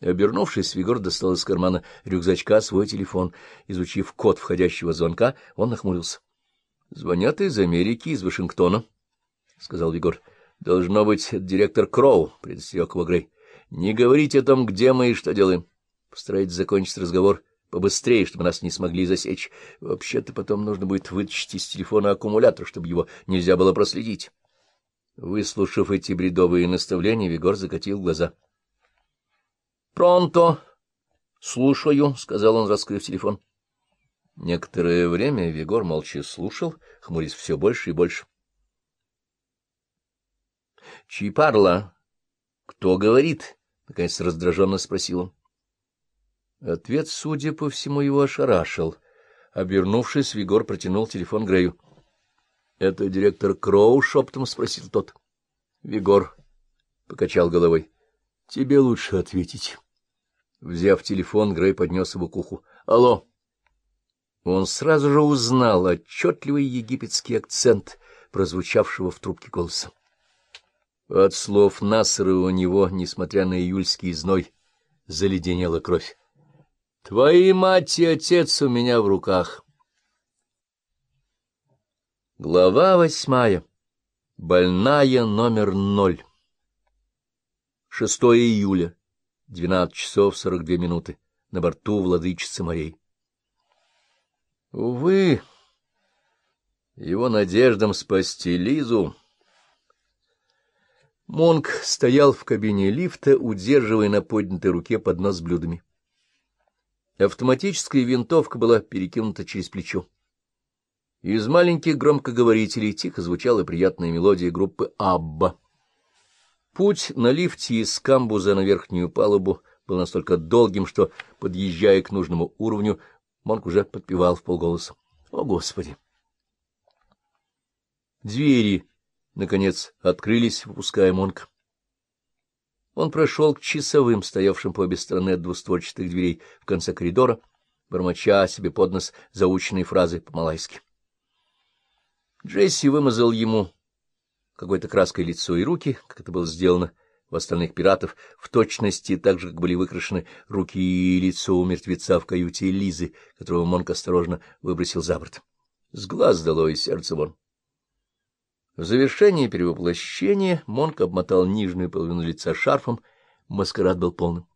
Обернувшись, Вигор достал из кармана рюкзачка свой телефон. Изучив код входящего звонка, он нахмурился. — Звонят из Америки, из Вашингтона, — сказал Вигор. — Должно быть, директор Кроу, — предостерег его Грей. — Не говорите о том, где мы и что делаем. Постарайтесь закончить разговор побыстрее, чтобы нас не смогли засечь. Вообще-то потом нужно будет вытащить из телефона аккумулятор, чтобы его нельзя было проследить. Выслушав эти бредовые наставления, Вигор закатил глаза. — Пронто! — Слушаю, — сказал он, раскрыв телефон. Некоторое время Вигор молча слушал, хмурясь все больше и больше. — Чипарла! Кто говорит? — наконец раздраженно спросил он. Ответ, судя по всему, его ошарашил. Обернувшись, Вигор протянул телефон Грею. — Это директор Кроу? — шептом спросил тот. Вигор покачал головой. — Тебе лучше ответить. Взяв телефон, Грей поднес его к уху. — Алло! Он сразу же узнал отчетливый египетский акцент, прозвучавшего в трубке голоса. От слов Насара у него, несмотря на июльский зной, заледенела кровь. Твои мать и отец у меня в руках. Глава восьмая. Больная номер ноль. 6 июля, 12 часов 42 минуты. На борту владычицы морей. Увы, его надеждам спасти Лизу... Монк стоял в кабине лифта, удерживая на поднятой руке поднос с блюдами. Автоматическая винтовка была перекинута через плечо. Из маленьких громкоговорителей тихо звучала приятная мелодия группы «Абба». Путь на лифте из камбуза на верхнюю палубу был настолько долгим, что, подъезжая к нужному уровню, Монк уже подпевал в полголоса. «О, Господи!» Двери, наконец, открылись, выпуская Монка. Он прошел к часовым, стоявшим по обе стороны от двустворчатых дверей в конце коридора, бормоча себе под нос заученные фразы по-малайски. Джесси вымазал ему какой-то краской лицо и руки, как это было сделано в остальных пиратов, в точности так же, как были выкрашены руки и лицо у мертвеца в каюте Лизы, которого Монк осторожно выбросил за борт. С глаз дало и сердце вон. В завершении перевоплощения Монк обмотал нижнюю половину лица шарфом, маскарад был полным.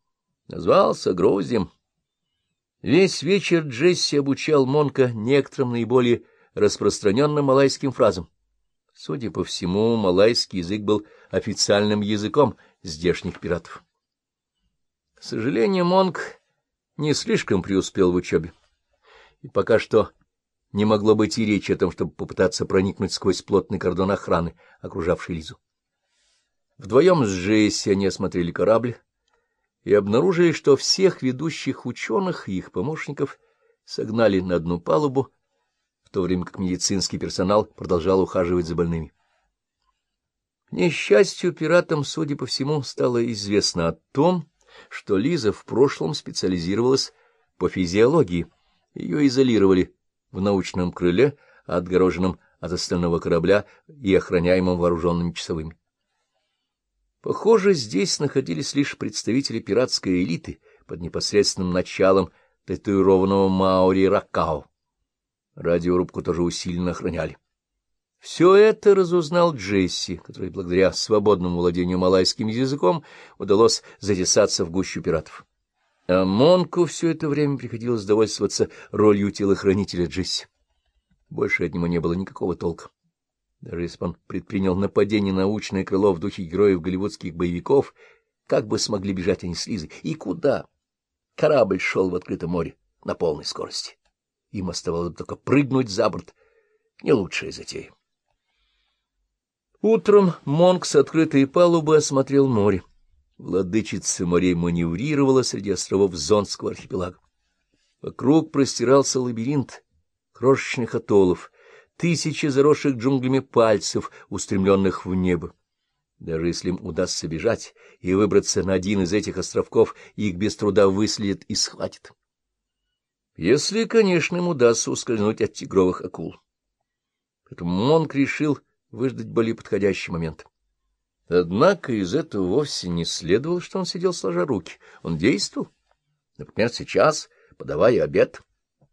Назвался Гроздем. Весь вечер Джесси обучал Монка некоторым наиболее распространенным малайским фразам. Судя по всему, малайский язык был официальным языком здешних пиратов. К сожалению, Монк не слишком преуспел в учебе. И пока что не могло быть и речи о том, чтобы попытаться проникнуть сквозь плотный кордон охраны, окружавший Лизу. Вдвоем с Джесси они осмотрели корабль и обнаружили, что всех ведущих ученых и их помощников согнали на одну палубу, то время как медицинский персонал продолжал ухаживать за больными. К несчастью, пиратам, судя по всему, стало известно о том, что Лиза в прошлом специализировалась по физиологии. Ее изолировали в научном крыле, отгороженном от остального корабля и охраняемом вооруженными часовыми. Похоже, здесь находились лишь представители пиратской элиты под непосредственным началом татуированного Маори Ракао. Радиорубку тоже усиленно охраняли. Все это разузнал Джесси, который благодаря свободному владению малайским языком удалось затесаться в гущу пиратов. А Монку все это время приходилось довольствоваться ролью телохранителя Джесси. Больше от него не было никакого толка. Даже если бы он предпринял нападение на научное крыло в духе героев голливудских боевиков, как бы смогли бежать они с Лизой? И куда? Корабль шел в открытом море на полной скорости. Им оставалось только прыгнуть за борт. Не лучшая затея. Утром Монк с открытой палубы осмотрел море. Владычица морей маневрировала среди островов Зонского архипелага. Вокруг простирался лабиринт крошечных атоллов, тысячи заросших джунглями пальцев, устремленных в небо. Даже если им удастся бежать и выбраться на один из этих островков, их без труда выследят и схватят. Если, конечно, им удастся ускользнуть от тигровых акул. Поэтому Монк решил выждать более подходящий момент. Однако из этого вовсе не следовало, что он сидел сложа руки. Он действовал. Например, сейчас, подавая обед.